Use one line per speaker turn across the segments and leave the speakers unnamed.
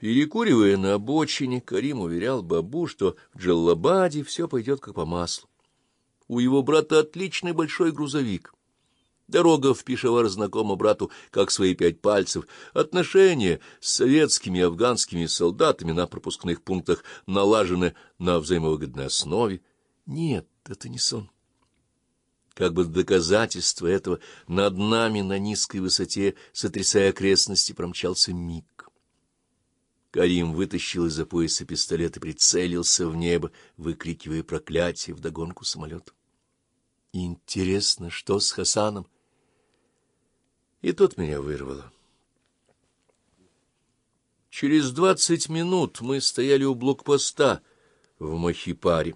Перекуривая на обочине, Карим уверял бабу, что в Джаллабаде все пойдет как по маслу. У его брата отличный большой грузовик. Дорога в Пешавар знакома брату, как свои пять пальцев. Отношения с советскими и афганскими солдатами на пропускных пунктах налажены на взаимовыгодной основе. Нет, это не сон. Как бы доказательство этого над нами на низкой высоте, сотрясая окрестности, промчался миг. Карим вытащил из-за пояса пистолет и прицелился в небо, выкрикивая проклятие вдогонку самолету. Интересно, что с Хасаном? И тут меня вырвало. Через двадцать минут мы стояли у блокпоста в Махипаре.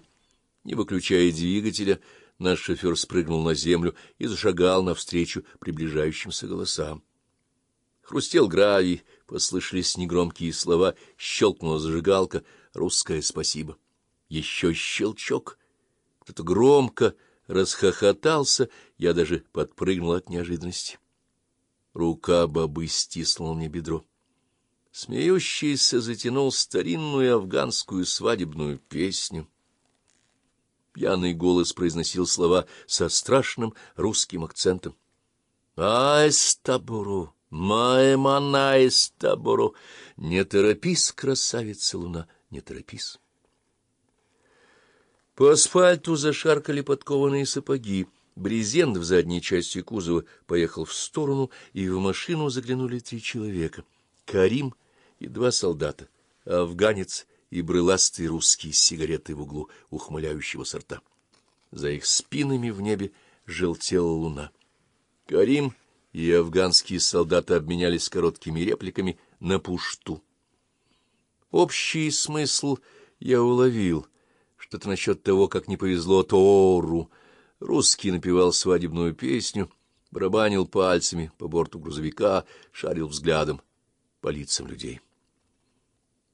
Не выключая двигателя, наш шофер спрыгнул на землю и зашагал навстречу приближающимся голосам. Хрустел гравий, послышались негромкие слова, щелкнула зажигалка, русское спасибо. Еще щелчок. Кто-то громко расхохотался, я даже подпрыгнул от неожиданности. Рука бабы стиснула мне бедро. Смеющийся затянул старинную афганскую свадебную песню. Пьяный голос произносил слова со страшным русским акцентом. «Айстабуру! Маэманайстабуру! Не торопись, красавица луна, не торопись!» По асфальту зашаркали подкованные сапоги. Брезент в задней части кузова поехал в сторону, и в машину заглянули три человека. Карим и два солдата, афганец и брыластый русский с сигаретой в углу ухмыляющего сорта. За их спинами в небе желтела луна. Карим и афганские солдаты обменялись короткими репликами на пушту. Общий смысл я уловил — что-то насчет того, как не повезло Тоору. Русский напевал свадебную песню, барабанил пальцами по борту грузовика, шарил взглядом по лицам людей.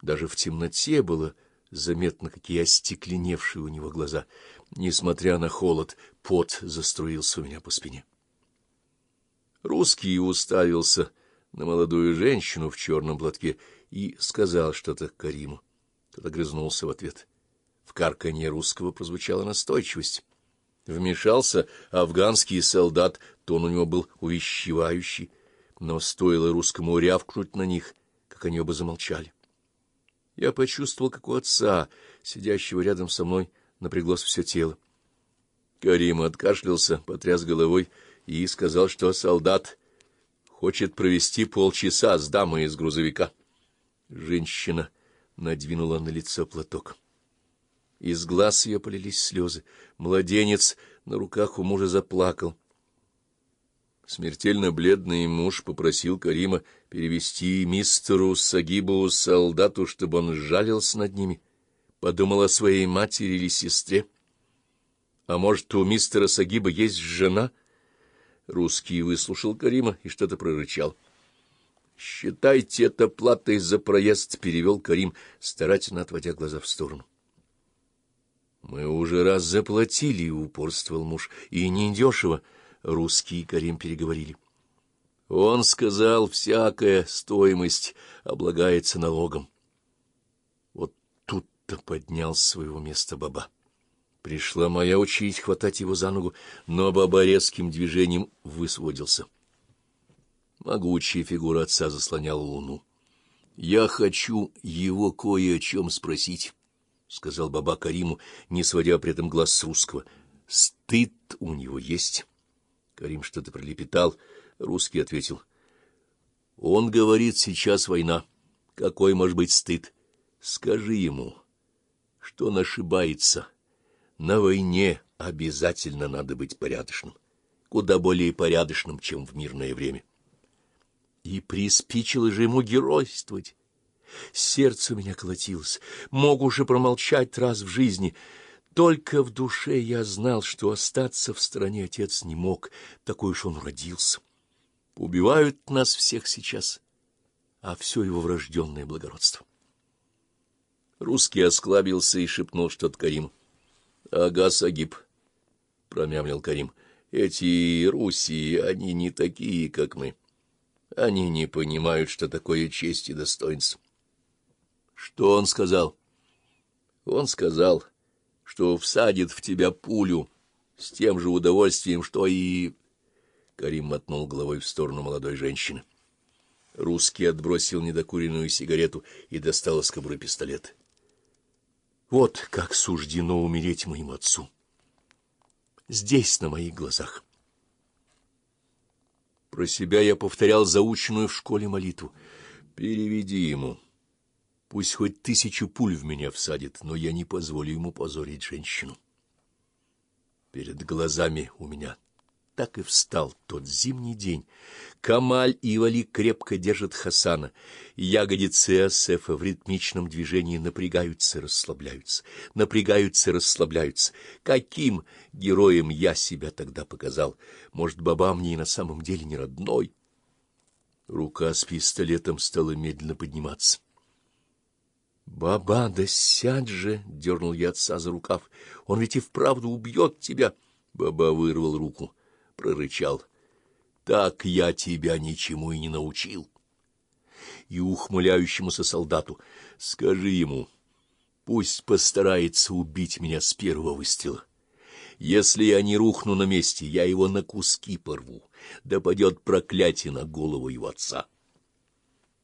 Даже в темноте было заметно, какие остекленевшие у него глаза. Несмотря на холод, пот заструился у меня по спине. Русский уставился на молодую женщину в черном платке и сказал что-то Кариму. Тот огрызнулся в ответ. В карканье русского прозвучала настойчивость. Вмешался афганский солдат, тон у него был увещевающий, но стоило русскому рявкнуть на них, как они оба замолчали. Я почувствовал, как у отца, сидящего рядом со мной, напряглось все тело. Карим откашлялся, потряс головой и сказал, что солдат хочет провести полчаса с дамой из грузовика. Женщина надвинула на лицо платок. Из глаз ее полились слезы. Младенец на руках у мужа заплакал. Смертельно бледный муж попросил Карима перевести мистеру Сагибу солдату, чтобы он жалился над ними, подумал о своей матери или сестре. А может, у мистера Сагиба есть жена? Русский выслушал Карима и что-то прорычал. «Считайте это платой за проезд», — перевел Карим, старательно отводя глаза в сторону. Мы уже раз заплатили, — упорствовал муж, — и недешево. Русский и Карим переговорили. Он сказал, всякая стоимость облагается налогом. Вот тут-то поднял своего места баба. Пришла моя очередь хватать его за ногу, но баба резким движением высводился. Могучая фигура отца заслоняла луну. Я хочу его кое о чем спросить. — сказал баба Кариму, не сводя при этом глаз с русского. — Стыд у него есть. Карим что-то пролепетал. Русский ответил. — Он говорит, сейчас война. Какой может быть стыд? Скажи ему, что он ошибается. На войне обязательно надо быть порядочным. Куда более порядочным, чем в мирное время. И приспичило же ему геройствовать. Сердце у меня колотилось. Мог уже промолчать раз в жизни. Только в душе я знал, что остаться в стороне отец не мог. Такой уж он родился. Убивают нас всех сейчас, а все его врожденное благородство. Русский осклабился и шепнул что-то Карим. — Ага, Сагиб, — промямлил Карим. — Эти Руси, они не такие, как мы. Они не понимают, что такое честь и достоинство. Что он сказал? Он сказал, что всадит в тебя пулю с тем же удовольствием, что и... Карим мотнул головой в сторону молодой женщины. Русский отбросил недокуренную сигарету и достал из кобуры пистолет. Вот как суждено умереть моему отцу. Здесь, на моих глазах. Про себя я повторял заученную в школе молитву. Переведи ему. Пусть хоть тысячу пуль в меня всадит, но я не позволю ему позорить женщину. Перед глазами у меня так и встал тот зимний день. Камаль и Вали крепко держат Хасана. Ягодицы Асефа в ритмичном движении напрягаются и расслабляются, напрягаются и расслабляются. Каким героем я себя тогда показал? Может, баба мне и на самом деле не родной? Рука с пистолетом стала медленно подниматься. «Баба, да сядь же!» — дернул я отца за рукав. «Он ведь и вправду убьет тебя!» Баба вырвал руку прорычал. — Так я тебя ничему и не научил. И ухмыляющемуся солдату скажи ему, пусть постарается убить меня с первого выстрела. Если я не рухну на месте, я его на куски порву, да падет проклятие на голову его отца.